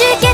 you